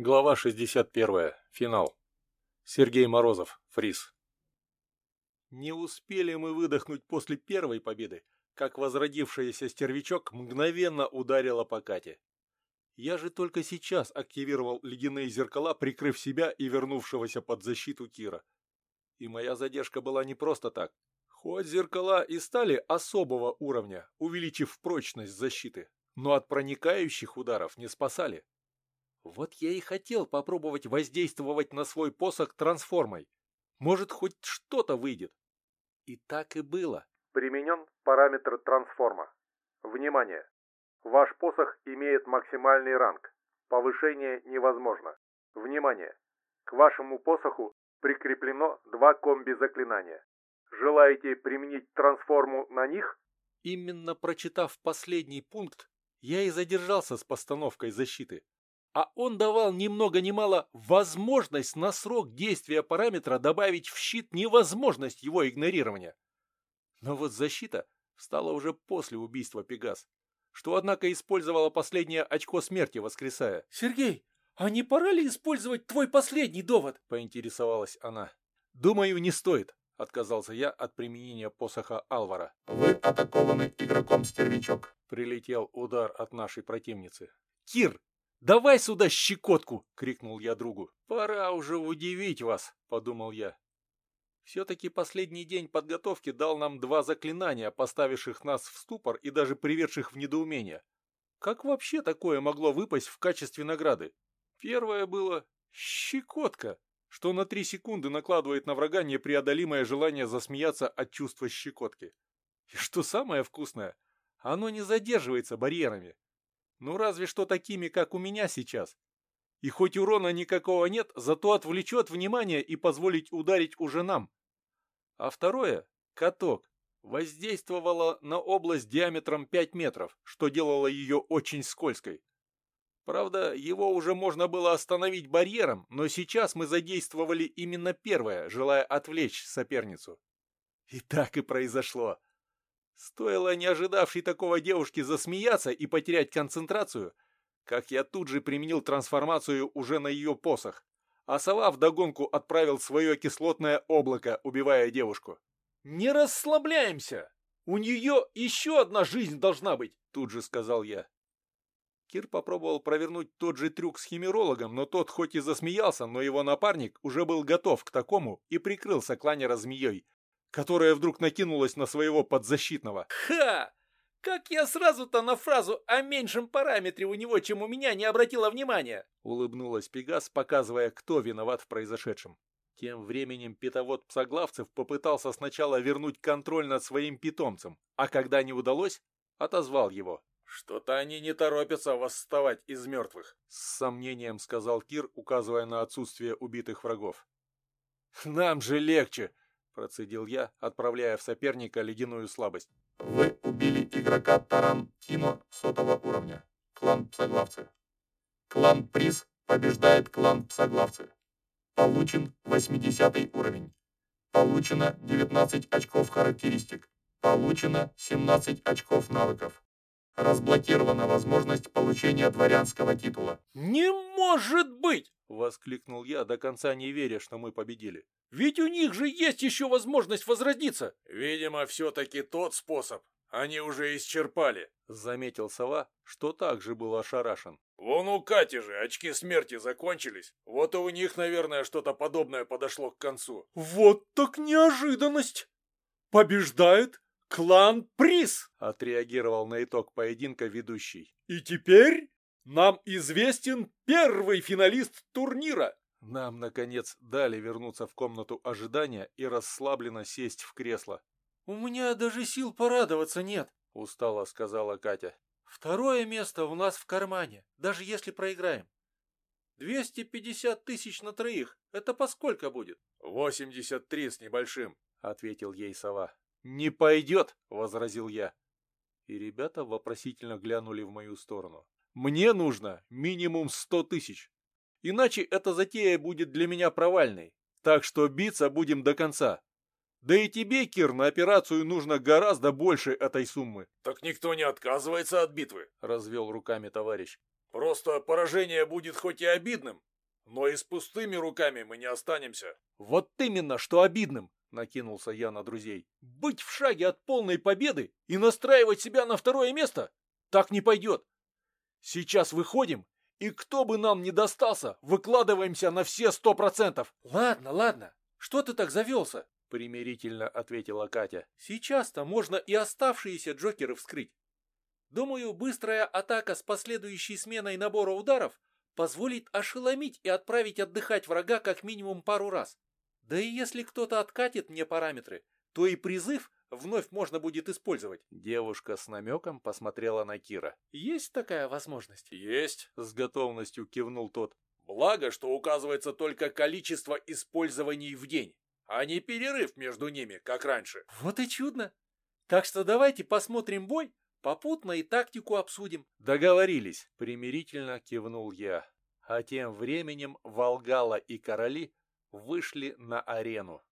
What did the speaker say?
Глава 61. Финал. Сергей Морозов. Фриз. Не успели мы выдохнуть после первой победы, как возродившийся стервячок мгновенно ударила по Кате. Я же только сейчас активировал ледяные зеркала, прикрыв себя и вернувшегося под защиту Кира. И моя задержка была не просто так. Хоть зеркала и стали особого уровня, увеличив прочность защиты, но от проникающих ударов не спасали. Вот я и хотел попробовать воздействовать на свой посох трансформой. Может, хоть что-то выйдет. И так и было. Применен параметр трансформа. Внимание! Ваш посох имеет максимальный ранг. Повышение невозможно. Внимание! К вашему посоху прикреплено два комби-заклинания. Желаете применить трансформу на них? Именно прочитав последний пункт, я и задержался с постановкой защиты а он давал ни много ни мало возможность на срок действия параметра добавить в щит невозможность его игнорирования. Но вот защита встала уже после убийства Пегас, что, однако, использовала последнее очко смерти, воскресая. «Сергей, а не пора ли использовать твой последний довод?» – поинтересовалась она. «Думаю, не стоит», – отказался я от применения посоха Алвара. «Вы атакованы игроком-стервячок», – прилетел удар от нашей противницы. «Кир, «Давай сюда щекотку!» — крикнул я другу. «Пора уже удивить вас!» — подумал я. Все-таки последний день подготовки дал нам два заклинания, поставивших нас в ступор и даже приведших в недоумение. Как вообще такое могло выпасть в качестве награды? Первое было «щекотка», что на три секунды накладывает на врага непреодолимое желание засмеяться от чувства щекотки. И что самое вкусное, оно не задерживается барьерами. Ну разве что такими, как у меня сейчас. И хоть урона никакого нет, зато отвлечет внимание и позволить ударить уже нам. А второе, каток, воздействовало на область диаметром 5 метров, что делало ее очень скользкой. Правда, его уже можно было остановить барьером, но сейчас мы задействовали именно первое, желая отвлечь соперницу. И так и произошло. Стоило не ожидавшей такого девушке засмеяться и потерять концентрацию, как я тут же применил трансформацию уже на ее посох, а сова вдогонку отправил свое кислотное облако, убивая девушку. «Не расслабляемся! У нее еще одна жизнь должна быть!» тут же сказал я. Кир попробовал провернуть тот же трюк с химерологом, но тот хоть и засмеялся, но его напарник уже был готов к такому и прикрылся кланера змеей, которая вдруг накинулась на своего подзащитного. «Ха! Как я сразу-то на фразу о меньшем параметре у него, чем у меня, не обратила внимания!» Улыбнулась Пегас, показывая, кто виноват в произошедшем. Тем временем питовод псоглавцев попытался сначала вернуть контроль над своим питомцем, а когда не удалось, отозвал его. «Что-то они не торопятся восставать из мертвых», — с сомнением сказал Кир, указывая на отсутствие убитых врагов. «Нам же легче!» Процедил я, отправляя в соперника ледяную слабость. Вы убили игрока Таран Тино сотого уровня. Клан Псоглавцы. Клан Приз побеждает клан Псоглавцы. Получен 80 уровень. Получено 19 очков характеристик. Получено 17 очков навыков. Разблокирована возможность получения дворянского титула. «Не может быть!» — воскликнул я, до конца не веря, что мы победили. Ведь у них же есть еще возможность возродиться. Видимо, все-таки тот способ. Они уже исчерпали, заметил сова, что также был ошарашен. Вон у Кати же очки смерти закончились. Вот и у них, наверное, что-то подобное подошло к концу. Вот так неожиданность! Побеждает клан Приз! Отреагировал на итог поединка ведущий. И теперь нам известен первый финалист турнира. Нам, наконец, дали вернуться в комнату ожидания и расслабленно сесть в кресло. «У меня даже сил порадоваться нет», — устало сказала Катя. «Второе место у нас в кармане, даже если проиграем. 250 тысяч на троих. Это по сколько будет?» «83 с небольшим», — ответил ей сова. «Не пойдет», — возразил я. И ребята вопросительно глянули в мою сторону. «Мне нужно минимум сто тысяч. Иначе эта затея будет для меня провальной. Так что биться будем до конца. Да и тебе, Кир, на операцию нужно гораздо больше этой суммы. Так никто не отказывается от битвы, развел руками товарищ. Просто поражение будет хоть и обидным, но и с пустыми руками мы не останемся. Вот именно, что обидным, накинулся я на друзей. Быть в шаге от полной победы и настраивать себя на второе место? Так не пойдет. Сейчас выходим, и кто бы нам ни достался, выкладываемся на все сто процентов. Ладно, ладно, что ты так завелся? Примирительно ответила Катя. Сейчас-то можно и оставшиеся джокеры вскрыть. Думаю, быстрая атака с последующей сменой набора ударов позволит ошеломить и отправить отдыхать врага как минимум пару раз. Да и если кто-то откатит мне параметры, то и призыв вновь можно будет использовать. Девушка с намеком посмотрела на Кира. Есть такая возможность? Есть. С готовностью кивнул тот. Благо, что указывается только количество использований в день, а не перерыв между ними, как раньше. Вот и чудно. Так что давайте посмотрим бой, попутно и тактику обсудим. Договорились, примирительно кивнул я. А тем временем Волгала и короли вышли на арену.